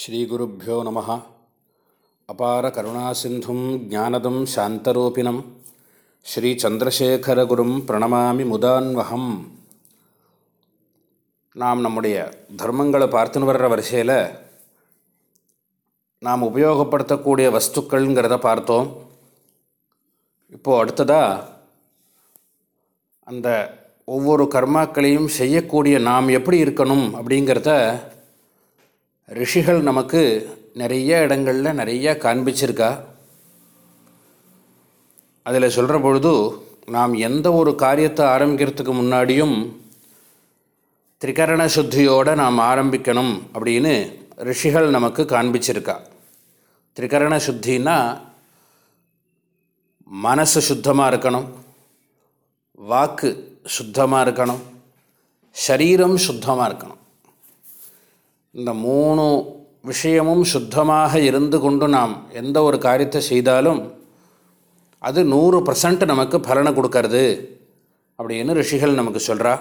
ஸ்ரீகுருப்போ நம அபார கருணாசிந்தும் ஜானதம் சாந்தரூபிணம். ஸ்ரீச்சந்திரசேகரகுரும் பிரணமாமி முதான்வகம் நாம் நம்முடைய தர்மங்களை பார்த்துன்னு வர்ற வரிசையில் நாம் உபயோகப்படுத்தக்கூடிய வஸ்துக்கள்ங்கிறத பார்த்தோம். இப்போது அடுத்ததாக அந்த ஒவ்வொரு கர்மாக்களையும் செய்யக்கூடிய நாம் எப்படி இருக்கணும் அப்படிங்கிறத ரிஷிகள் நமக்கு நிறைய இடங்களில் நிறைய காண்பிச்சிருக்கா? அதில் சொல்கிற பொழுது நாம் எந்த ஒரு காரியத்தை ஆரம்பிக்கிறதுக்கு முன்னாடியும் திரிகரண சுத்தியோடு நாம் ஆரம்பிக்கணும் அப்படின்னு ரிஷிகள் நமக்கு காண்பிச்சிருக்கா. திரிகரண சுத்தின்னா மனசு சுத்தமாக இருக்கணும் வாக்கு சுத்தமாக இருக்கணும் சரீரம் சுத்தமாக இருக்கணும். இந்த மூணு விஷயமும் சுத்தமாக இருந்து கொண்டு நாம் எந்த ஒரு காரியத்தை செய்தாலும் அது நூறு பர்சன்ட் நமக்கு பலனை கொடுக்கறது அப்படின்னு ரிஷிகள் நமக்கு சொல்கிறா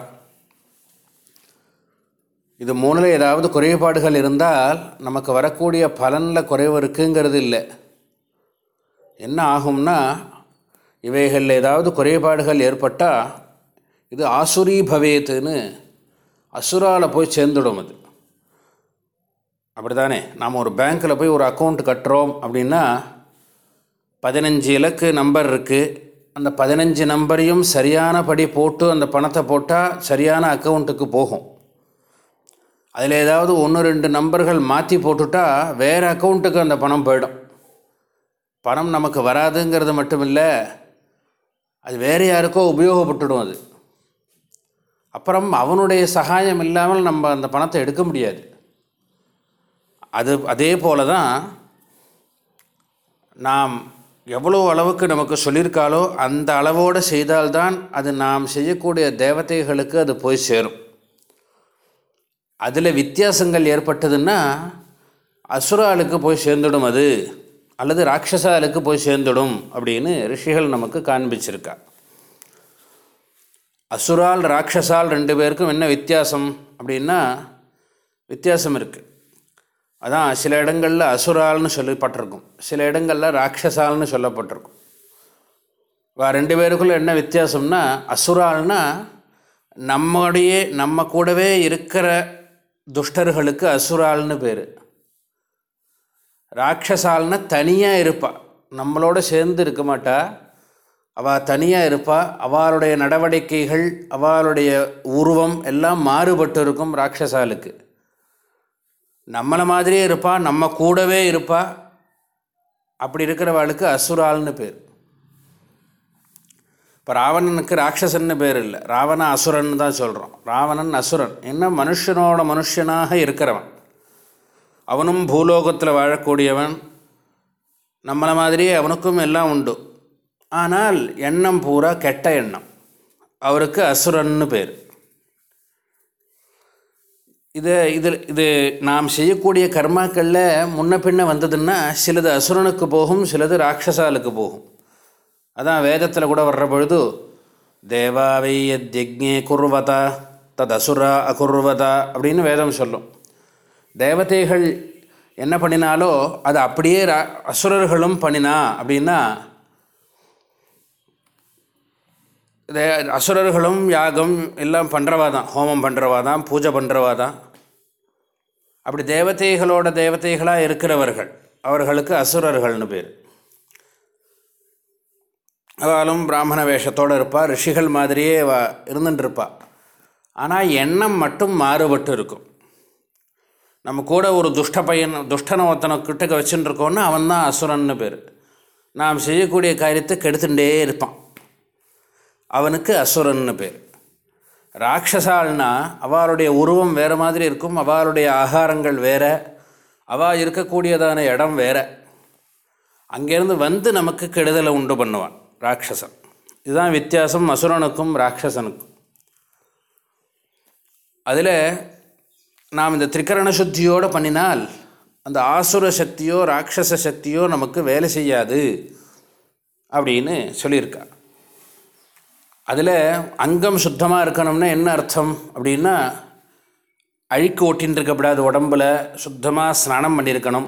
இது மூணில் ஏதாவது குறைபாடுகள் இருந்தால் நமக்கு வரக்கூடிய பலனில் குறைவு இருக்குங்கிறது இல்லை. என்ன ஆகும்னா இவைகளில் ஏதாவது குறைபாடுகள் ஏற்பட்டால் இது ஆசுரி பவேத்துன்னு அசுராவில் போய் சேர்ந்துடும் அது. அப்படி தானே நாம் ஒரு பேங்க்கில் போய் ஒரு அக்கௌண்ட் கட்டுறோம் அப்படின்னா பதினஞ்சு இலக்கு நம்பர் இருக்குது அந்த பதினஞ்சு நம்பரையும் சரியானபடி போட்டு அந்த பணத்தை போட்டால் சரியான அக்கௌண்ட்டுக்கு போகும். அதில் ஏதாவது ஒன்று ரெண்டு நம்பர்கள் மாற்றி போட்டுட்டா வேறு அக்கௌண்ட்டுக்கு அந்த பணம் போயிடும். பணம் நமக்கு வராதுங்கிறது மட்டும் இல்லை அது வேறு யாருக்கோ உபயோகப்பட்டுடும் அது. அப்புறம் அவனுடைய சகாயம் இல்லாமல் நம்ம அந்த பணத்தை எடுக்க முடியாது. அது அதே போல தான் நாம் எவ்வளோ அளவுக்கு நமக்கு சொல்லியிருக்காலோ அந்த அளவோடு செய்தால்தான் அது நாம் செய்யக்கூடிய தேவதைகளுக்கு அது போய் சேரும். அதில் வித்தியாசங்கள் ஏற்பட்டதுன்னா அசுராளுக்கு போய் சேர்ந்துடும் அது அல்லது ராட்சசாலுக்கு போய் சேர்ந்துடும் அப்படின்னு ரிஷிகள் நமக்கு காண்பிச்சிருக்கா. அசுரால் ராட்சசால் ரெண்டு பேருக்கும் என்ன வித்தியாசம் அப்படின்னா வித்தியாசம் இருக்குது அதான் சில இடங்களில் அசுரால்னு சொல்லப்பட்டிருக்கும். சில இடங்களில் ராட்சசால்னு சொல்லப்பட்டிருக்கும். வா ரெண்டு பேருக்குள்ள என்ன வித்தியாசம்னா அசுரால்னா நம்முடைய நம்ம கூடவே இருக்கிற துஷ்டர்களுக்கு அசுரால்னு பேர். ராட்சசால்னா தனியாக இருப்பாள் நம்மளோட சேர்ந்து இருக்க மாட்டா. அவள் தனியாக இருப்பாள் அவளுடைய நடவடிக்கைகள் அவளுடைய உருவம் எல்லாம் மாறுபட்டு இருக்கும் ராட்சசாலுக்கு. நம்மளை மாதிரியே இருப்பாள் நம்ம கூடவே இருப்பாள் அப்படி இருக்கிறவாளுக்கு அசுரால்னு பேர். இப்போ ராவணனுக்கு ராட்சசன்னு பேர் இல்லை. ராவண அசுரன் தான் சொல்கிறோம் ராவணன் அசுரன். என்ன மனுஷனோட மனுஷனாக இருக்கிறவன். அவனும் பூலோகத்தில் வாழக்கூடியவன். நம்மளை மாதிரியே அவனுக்கும் எல்லாம் உண்டு. ஆனால் எண்ணம் பூரா கெட்ட எண்ணம். அவருக்கு அசுரன்னு பேர். இது இதில் இது நாம் செய்யக்கூடிய கர்மாக்களில் முன்ன பின்ன வந்ததுன்னா சிலது அசுரனுக்கு போகும் சிலது ராட்சசாலுக்கு போகும். அதான் வேதத்தில் கூட வர்ற பொழுது தேவாவை யஜ்ஞே குர்வதா தத் அசுரா அகுர்வதா அப்படின்னு வேதம் சொல்லும். தேவதைகள் என்ன பண்ணினாலோ அது அப்படியே அசுரர்களும் பண்ணினா அப்படின்னா அசுரர்களும் யாகம் எல்லாம் பண்ணுறவா தான் ஹோமம் பண்ணுறவா தான் பூஜை பண்ணுறவா தான் அப்படி தேவதைகளோட தேவதைகளாக இருக்கிறவர்கள் அவர்களுக்கு அசுரர்கள்னு பேர். அவளும் பிராமண வேஷத்தோடு இருப்பாள் ரிஷிகள் மாதிரியே வ இருந்துட்டுருப்பாள் ஆனால் எண்ணம் மட்டும் மாறுபட்டு இருக்கும். நம்ம கூட ஒரு துஷ்ட பையன் துஷ்டனை ஒருத்தனை கிட்டக்க வச்சுட்டு அவன் தான் அசுரன்னு பேர். நாம் செய்யக்கூடிய காரியத்தை கெடுத்துட்டே இருப்பான். அவனுக்கு அசுரன்னு பேர். ராட்சசால்னா அவளுடைய உருவம் வேறு மாதிரி இருக்கும் அவளுடைய ஆகாரங்கள் வேறு அவள் இருக்கக்கூடியதான இடம் வேறு. அங்கேருந்து வந்து நமக்கு கெடுதலை உண்டு பண்ணுவான் ராட்சசன். இதுதான் வித்தியாசம் அசுரனுக்கும் ராட்சசனுக்கும். அதில் நாம் இந்த திரிகரண சுத்தியோடு பண்ணினால் அந்த ஆசுர சக்தியோ ராட்சச சக்தியோ நமக்கு வேலை செய்யாது அப்படின்னு சொல்லியிருக்கா அதில் அங்கம் சுத்தமாக இருக்கணும்னா என்ன அர்த்தம்? அப்படின்னா அழுக்கு ஒட்டின்னு இருக்கக்கூடாது உடம்பில் சுத்தமாக ஸ்நானம் பண்ணியிருக்கணும்.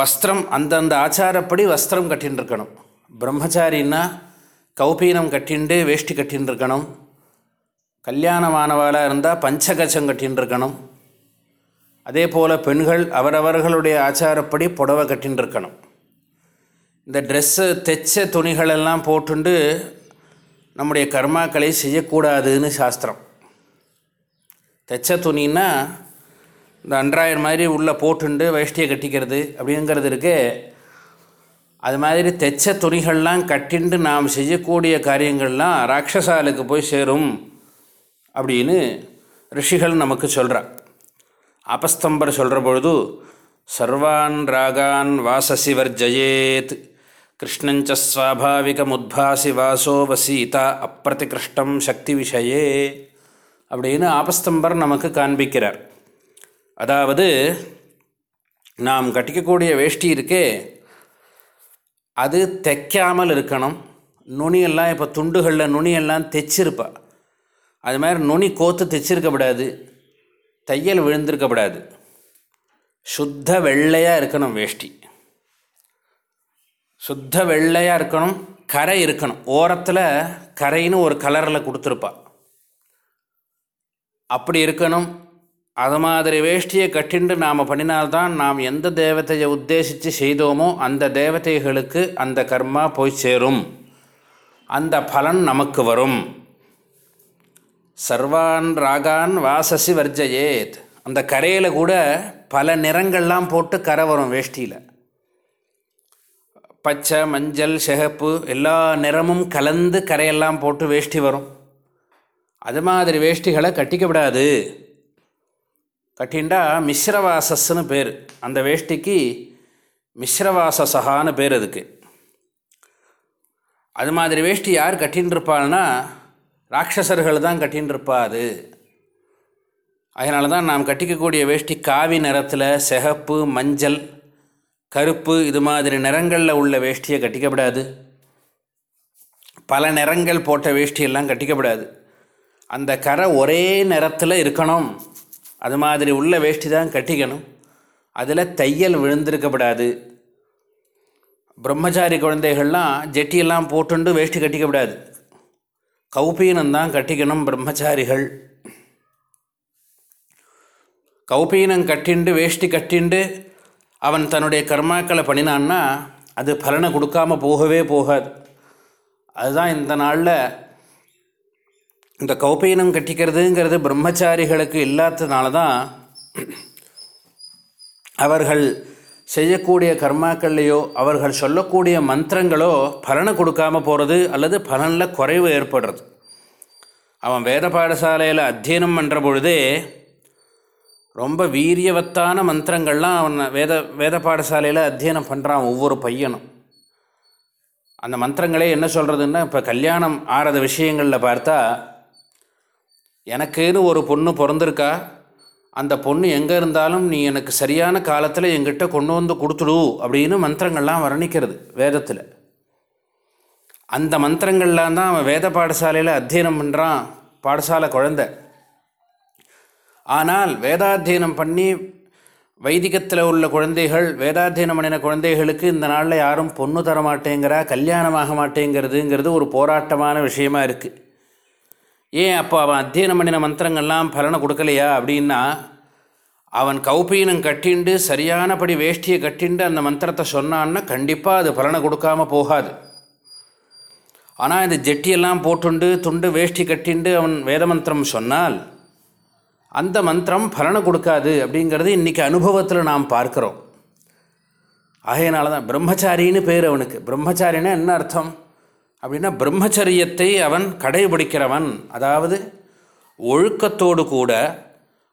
வஸ்திரம் அந்தந்த ஆச்சாரப்படி வஸ்திரம் கட்டின்னு இருக்கணும். பிரம்மச்சாரின்னா கௌபீனம் கட்டிண்டு வேஷ்டி கட்டின்னு இருக்கணும். கல்யாணமானவாளாக இருந்தால் பஞ்சகச்சம் கட்டின்னு இருக்கணும். அதே போல் பெண்கள் அவரவர்களுடைய ஆச்சாரப்படி புடவை கட்டின்னு இருக்கணும். இந்த ட்ரெஸ்ஸு தைச்ச துணிகளெல்லாம் போட்டுண்டு நம்முடைய கர்மாக்களை செய்யக்கூடாதுன்னு சாஸ்திரம். தைச்ச துணின்னா இந்த அன்றாயிரம் மாதிரி உள்ளே போட்டுண்டு வேஷ்டியை கட்டிக்கிறது அப்படிங்கிறது இருக்கு அது மாதிரி தைச்ச துணிகள்லாம் கட்டிண்டு நாம் செய்யக்கூடிய காரியங்கள்லாம் ராட்சசாலுக்கு போய் சேரும் அப்படின்னு ரிஷிகள் நமக்கு சொல்கிறா ஆபஸ்தம்பர் சொல்கிற பொழுது சர்வான் ராகான் வாசசி வர்ஜயேத் கிருஷ்ணஞ்ச ஸ்வாபாவிகமுத்பாசி வாசோ வசீதா அப்பிரதிகிருஷ்டம் சக்தி விஷயே அப்படின்னு ஆபஸ்தம்பர் நமக்கு காண்பிக்கிறார். அதாவது நாம் கட்டிக்கக்கூடிய வேஷ்டி இருக்கே அது தைக்காமல் இருக்கணும். நுனியெல்லாம் இப்போ துண்டுகளில் நுனியெல்லாம் தைச்சிருப்பா. அது மாதிரி நுனி கோத்து தைச்சிருக்கப்படாது தையல் விழுந்திருக்கப்படாது சுத்த வெள்ளையாக இருக்கணும் வேஷ்டி. சுத்த வெள்ளையாக இருக்கணும் கரை இருக்கணும். ஓரத்தில் கரைன்னு ஒரு கலரில் கொடுத்துருப்பா. அப்படி இருக்கணும். அது மாதிரி வேஷ்டியை கட்டிண்டு நாம் பண்ணினால்தான் நாம் எந்த தேவத்தையை உத்தேசித்து செய்தோமோ அந்த தேவதைகளுக்கு அந்த கர்மா போய் சேரும். அந்த பலன் நமக்கு வரும். சர்வான் ராகான் வாசசி வர்ஜயேத். அந்த கரையில் கூட பல நிறங்கள்லாம் போட்டு கரை வரும் வேஷ்டியில். பச்சை மஞ்சள் சிகப்பு எல்லா நிறமும் கலந்து கரையெல்லாம் போட்டு வேஷ்டி வரும். அது மாதிரி வேஷ்டிகளை கட்டிக்க விடாது கட்டின்டா மிஸ்ரவாசஸ்ன்னு பேர். அந்த வேஷ்டிக்கு மிஸ்ரவாசசகான்னு பேர் அதுக்கு. அது மாதிரி வேஷ்டி யார் கட்டின்ருப்பாள்னா ராட்சசர்கள் தான் கட்டின்னு அது அதனால தான் நாம் கட்டிக்கக்கூடிய வேஷ்டி காவி நிறத்தில் சிகப்பு மஞ்சள் கருப்பு இது மாதிரி நிறங்களில் உள்ள வேஷ்டியை கட்டிக்கப்படாது. பல நிறங்கள் போட்ட வேஷ்டியெல்லாம் கட்டிக்கப்படாது. அந்த கரை ஒரே நிறத்தில் இருக்கணும். அது மாதிரி உள்ள வேஷ்டி தான் கட்டிக்கணும். அதில் தையல் விழுந்திருக்கப்படாது. பிரம்மச்சாரி குழந்தைகள்லாம் ஜெட்டியெல்லாம் போட்டுண்டு வேஷ்டி கட்டிக்கப்படாது. கௌபீனந்தான் கட்டிக்கணும் பிரம்மச்சாரிகள். கௌபீனம் கட்டிண்டு வேஷ்டி கட்டிண்டு அவன் தன்னுடைய கர்மாக்களை பண்ணினான்னா அது பலனை கொடுக்காம போகவே போகாது. அதுதான் இந்த நாளில் இந்த கௌப்பீனம் கட்டிக்கிறதுங்கிறது பிரம்மச்சாரிகளுக்கு இல்லாததுனால தான் அவர்கள் செய்யக்கூடிய கர்மாக்கள்லையோ அவர்கள் சொல்லக்கூடிய மந்திரங்களோ பலனை கொடுக்காம போகிறது அல்லது பலனில் குறைவு ஏற்படுறது. அவன் வேத பாடசாலையில் அத்தியனம் பண்ணுற பொழுதே ரொம்ப வீரியவத்தான மந்திரங்கள்லாம் அவன் வேத வேத பாடசாலையில் அத்தியனம் பண்ணுறான் ஒவ்வொரு பையனும். அந்த மந்திரங்களே என்ன சொல்கிறதுன்னா இப்போ கல்யாணம் ஆறத விஷயங்களில் பார்த்தா எனக்குன்னு ஒரு பொண்ணு பிறந்திருக்கா? அந்த பொண்ணு எங்கே இருந்தாலும் நீ எனக்கு சரியான காலத்தில் எங்கிட்ட கொண்டு வந்து கொடுத்துடு அப்படின்னு மந்திரங்கள்லாம் வர்ணிக்கிறது வேதத்தில். அந்த மந்திரங்கள்லாம் தான் அவன் வேத பாடசாலையில் அத்தியனம் பண்ணுறான் பாடசாலை குழந்தை. ஆனால் வேதாத்தியனம் பண்ணி வைதிகத்தில் உள்ள குழந்தைகள் வேதாத்தியனம் பண்ணின குழந்தைகளுக்கு இந்த நாளில் யாரும் பொண்ணு தர மாட்டேங்கிறா கல்யாணமாக மாட்டேங்கிறதுங்கிறது ஒரு போராட்டமான விஷயமா இருக்குது ஏன் அப்போ அவன் அத்தியனம் பண்ணின மந்திரங்கள்லாம் பலனை கொடுக்கலையா அப்படின்னா அவன் கௌபீனம் கட்டிண்டு சரியானபடி வேஷ்டியை கட்டிண்டு அந்த மந்திரத்தை சொன்னான்னா கண்டிப்பாக அது பலனை கொடுக்காம போகாது. ஆனால் இந்த ஜெட்டியெல்லாம் போட்டுண்டு துண்டு வேஷ்டி கட்டிண்டு அவன் வேத மந்திரம் சொன்னால் அந்த மந்திரம் பலனை கொடுக்காது அப்படிங்கிறது இன்றைக்கி அனுபவத்தில் நாம் பார்க்குறோம். ஆகையினால தான் பிரம்மச்சாரின்னு பேர் அவனுக்கு. பிரம்மச்சாரின்னா என்ன அர்த்தம்? அப்படின்னா பிரம்மச்சரியத்தை அவன் கடைபிடிக்கிறவன். அதாவது ஒழுக்கத்தோடு கூட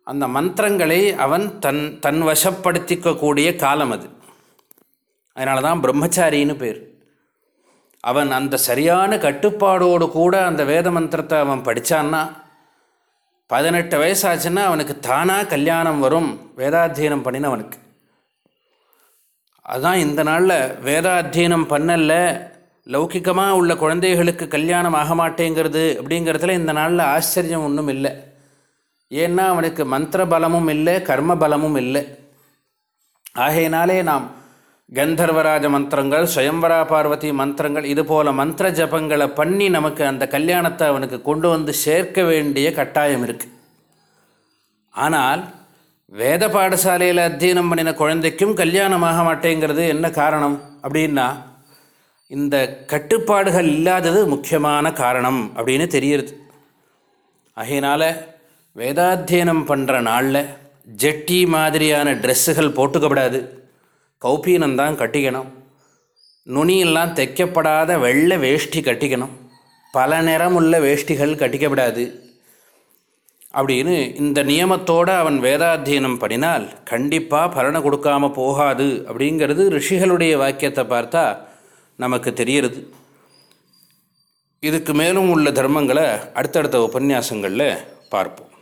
அந்த மந்திரங்களை அவன் தன் தன் வசப்படுத்திக்கக்கூடிய காலம் அது. அதனால தான் பிரம்மச்சாரின்னு பேர். அவன் அந்த சரியான கட்டுப்பாடோடு கூட அந்த வேத மந்திரத்தை அவன் படித்தான்னா பதினெட்டு வயசாச்சுன்னா அவனுக்கு தானாக கல்யாணம் வரும். வேதாத்தியனம் பண்ணினவனுக்கு. அதுதான் இந்த நாளில் வேதாத்தியனம் பண்ணல லௌகிகமாக உள்ள குழந்தைகளுக்கு கல்யாணம் ஆக மாட்டேங்கிறது அப்படிங்கிறதுல இந்த நாளில் ஆச்சரியம் ஒன்றும் இல்லை. ஏன்னா அவனுக்கு மந்திர பலமும் இல்லை கர்ம பலமும் இல்லை. ஆகையினாலே நாம் கந்தர்வராஜ மந்திரங்கள் சுயம்பரா பார்வதி மந்திரங்கள் இது போல மந்திர ஜபங்களை பண்ணி நமக்கு அந்த கல்யாணத்தை அவனுக்கு கொண்டு வந்து சேர்க்க வேண்டிய கட்டாயம் இருக்குது ஆனால் வேத பாடசாலையில் அத்தியனம் பண்ணின குழந்தைக்கும் கல்யாணம் ஆக மாட்டேங்கிறது என்ன காரணம் அப்படின்னா இந்த கட்டுப்பாடுகள் இல்லாதது முக்கியமான காரணம் அப்படின்னு தெரியுது அதனால் வேதாத்தியனம் பண்ணுற நாளில் ஜெட்டி மாதிரியான ட்ரெஸ்ஸுகள் போட்டுக்கப்படாது கௌபீனந்தான் கட்டிக்கணும். நுனியெல்லாம் தைக்கப்படாத வெள்ளை வேஷ்டி கட்டிக்கணும். பல நிறமுள்ள வேஷ்டிகள் கட்டிக்கப்படாது. அப்படின்னு இந்த நியமத்தோடு அவன் வேதாத்தியனம் பண்ணினால் கண்டிப்பாக பலனை கொடுக்காம போகாது அப்படிங்கிறது ரிஷிகளுடைய வாக்கியத்தை பார்த்தா நமக்கு தெரிகிறது. இதுக்கு மேலும் உள்ள தர்மங்களை அடுத்தடுத்த உபன்யாசங்களில் பார்ப்போம்.